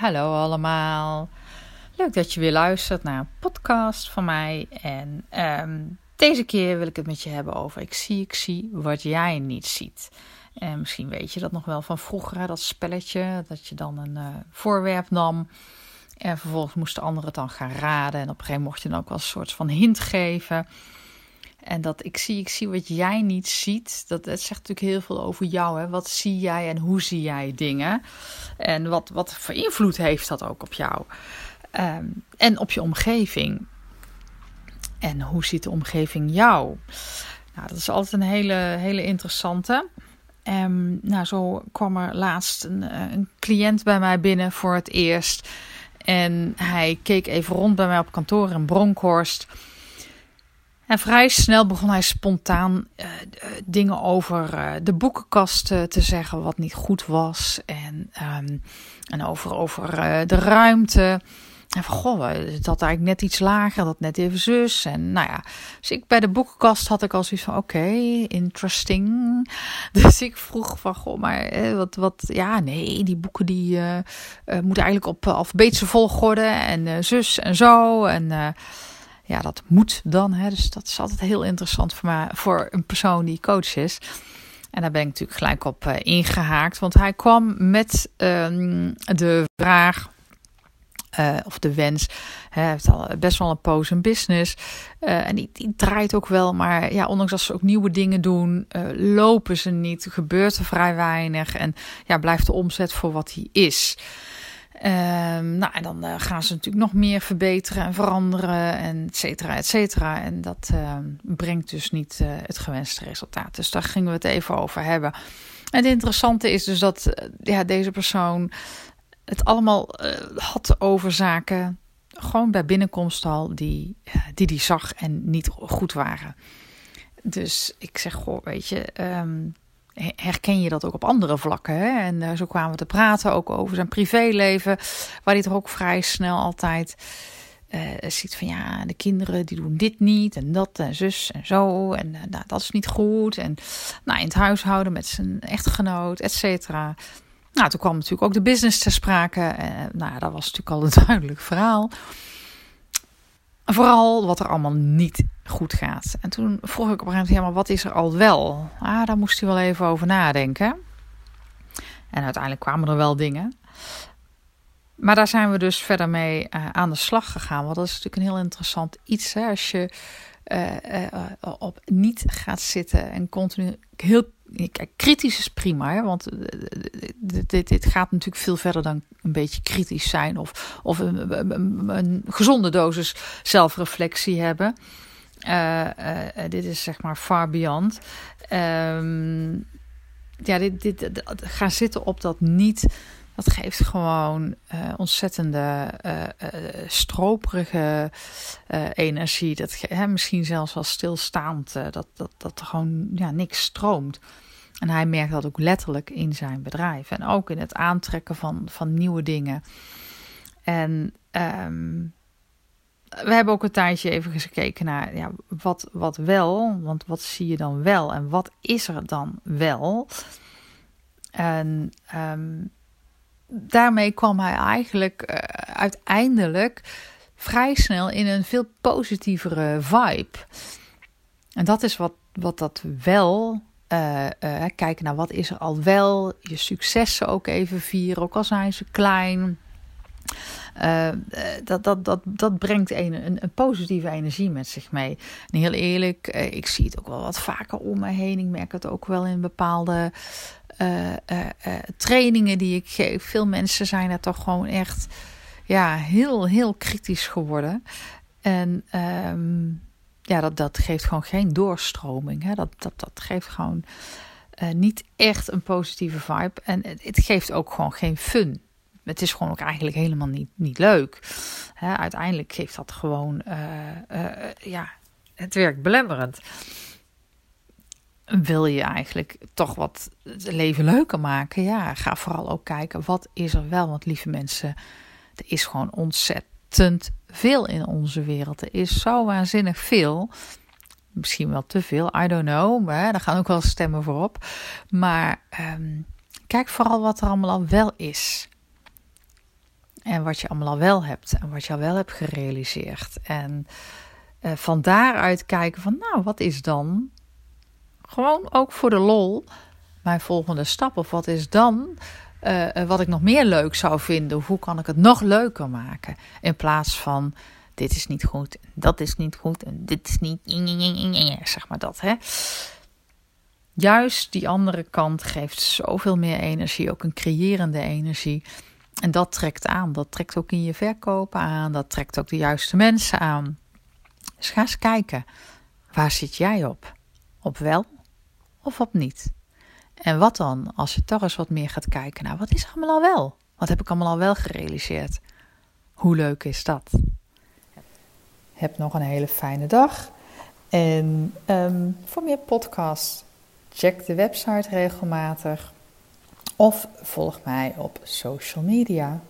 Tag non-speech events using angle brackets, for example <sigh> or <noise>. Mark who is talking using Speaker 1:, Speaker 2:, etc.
Speaker 1: hallo allemaal. Leuk dat je weer luistert naar een podcast van mij. En ehm, deze keer wil ik het met je hebben over ik zie, ik zie wat jij niet ziet. En misschien weet je dat nog wel van vroeger, dat spelletje, dat je dan een uh, voorwerp nam. En vervolgens moesten anderen het dan gaan raden. En op een gegeven moment mocht je dan ook wel een soort van hint geven. En dat ik zie, ik zie wat jij niet ziet. Dat, zegt natuurlijk heel veel over jou. Hè? Wat zie jij en hoe zie jij dingen? En wat, wat voor invloed heeft dat ook op jou? Ehm, en op je omgeving. En hoe ziet de omgeving jou? Nou, dat is altijd een hele, hele interessante. Um, nou, zo kwam er laatst een, eh, een cliënt bij mij binnen voor het eerst. En hij keek even rond bij mij op kantoor in Bronkhorst. En vrij snel begon hij spontaan uh, dingen over uh, de boekenkast te zeggen, wat niet goed was. En, um, en over, over de ruimte. En van, goh, dat eigenlijk net iets lager, dat net even zus. En nou ja, dus ik bij de boekenkast had ik al zoiets van, oké, interesting. <laughs> Dus ik vroeg van, goh, maar wat, wat, ja, nee, die boeken die moeten eigenlijk op alfabetische volgorde en zus en zo. En ja, dat moet dan. Hè? Dus dat is altijd heel interessant voor, mij, voor een persoon die coach is. En daar ben ik natuurlijk gelijk op uh, ingehaakt. Want hij kwam met um, de vraag. Uh, of de wens. Hij heeft al best wel een poos een business. Uh, en die, die, draait ook wel. Maar ja, ondanks dat ze ook nieuwe dingen doen, lopen ze niet. gebeurt er vrij weinig. En ja, blijft de omzet voor wat hij is. Um, nou, en dan uh, gaan ze natuurlijk nog meer verbeteren en veranderen, en et cetera, et cetera. En dat uh, brengt dus niet uh, het gewenste resultaat. Dus daar gingen we het even over hebben. En het interessante is dus dat eh, ja, deze persoon het allemaal had over zaken, gewoon bij binnenkomst al, die, die die zag en niet goed waren. Dus ik zeg, goh, weet je, um, herken je dat ook op andere vlakken. Hè? En uh, zo kwamen we te praten ook over zijn privéleven, waar hij toch ook vrij snel altijd uh, ziet van ja, de kinderen die doen dit niet en dat en zus en zo en uh, nou, dat is niet goed. En nou, in het huishouden met zijn echtgenoot, et cetera. Nou, toen kwam natuurlijk ook de business ter sprake. nou, dat was natuurlijk al een <laughs> duidelijk verhaal. Vooral wat er allemaal niet goed gaat. En toen vroeg ik op een gegeven moment, wat is er al wel? Ah, daar moest hij wel even over nadenken. En uiteindelijk kwamen er wel dingen. Maar daar zijn we dus verder mee uh, aan de slag gegaan. Want dat is natuurlijk een heel interessant iets. Hè? Als je uh, uh, op niet gaat zitten en continu heel Kritisch is prima, want dit, dit, gaat natuurlijk veel verder dan een beetje kritisch zijn of, of een, gezonde dosis zelfreflectie hebben. Dit is zeg maar far beyond. Um, ja, dit, dit, dit, gaan zitten op dat niet. Dat geeft gewoon uh, ontzettende stroperige energie. Dat, hè, misschien zelfs wel stilstaand. dat, dat, dat er gewoon ja, niks stroomt. En hij merkt dat ook letterlijk in zijn bedrijf. En ook in het aantrekken van, van nieuwe dingen. En um, we hebben ook een tijdje even gekeken naar ja, wat, wat wel. Want wat zie je dan wel en wat is er dan wel? En um, daarmee kwam hij eigenlijk uh, uiteindelijk vrij snel in een veel positievere vibe. En dat is wat, wat dat wel. Uh, kijken naar wat is er al wel. Je successen ook even vieren, ook al zijn ze klein. Dat, dat, dat, dat brengt een, een, een, positieve energie met zich mee. En heel eerlijk, ik zie het ook wel wat vaker om me heen. Ik merk het ook wel in bepaalde uh, trainingen die ik geef. Veel mensen zijn daar toch gewoon echt ja, heel, heel kritisch geworden. En um, ja, dat, dat geeft gewoon geen doorstroming. Hè? Dat, dat, dat geeft gewoon niet echt een positieve vibe. En het, geeft ook gewoon geen fun het is gewoon ook eigenlijk helemaal niet, niet leuk. uiteindelijk geeft dat gewoon, ja, het werkt belemmerend. Wil je eigenlijk toch wat het leven leuker maken? Ja, ga vooral ook kijken, wat is er wel? Want lieve mensen, er is gewoon ontzettend veel in onze wereld. Er is zo waanzinnig veel. Misschien wel te veel, I don't know. Maar daar gaan ook wel stemmen voor op. Maar um, kijk vooral wat er allemaal al wel is. En wat je allemaal al wel hebt en wat je al wel hebt gerealiseerd. En uh, van daaruit kijken van, nou, wat is dan gewoon ook voor de lol mijn volgende stap? Of wat is dan uh, wat ik nog meer leuk zou vinden? Hoe kan ik het nog leuker maken? In plaats van, dit is niet goed, dat is niet goed en dit is niet, zeg maar dat, hè. Juist die andere kant geeft zoveel meer energie, ook een creërende energie. En dat trekt aan. Dat trekt ook in je verkopen aan. Dat trekt ook de juiste mensen aan. Dus ga eens kijken. Waar zit jij op? Op wel of op niet? En wat dan als je toch eens wat meer gaat kijken naar wat is allemaal al wel? Wat heb ik allemaal al wel gerealiseerd? Hoe leuk is dat? Heb nog een hele fijne dag. En um, voor meer podcasts, check de website regelmatig. Of volg mij op social media.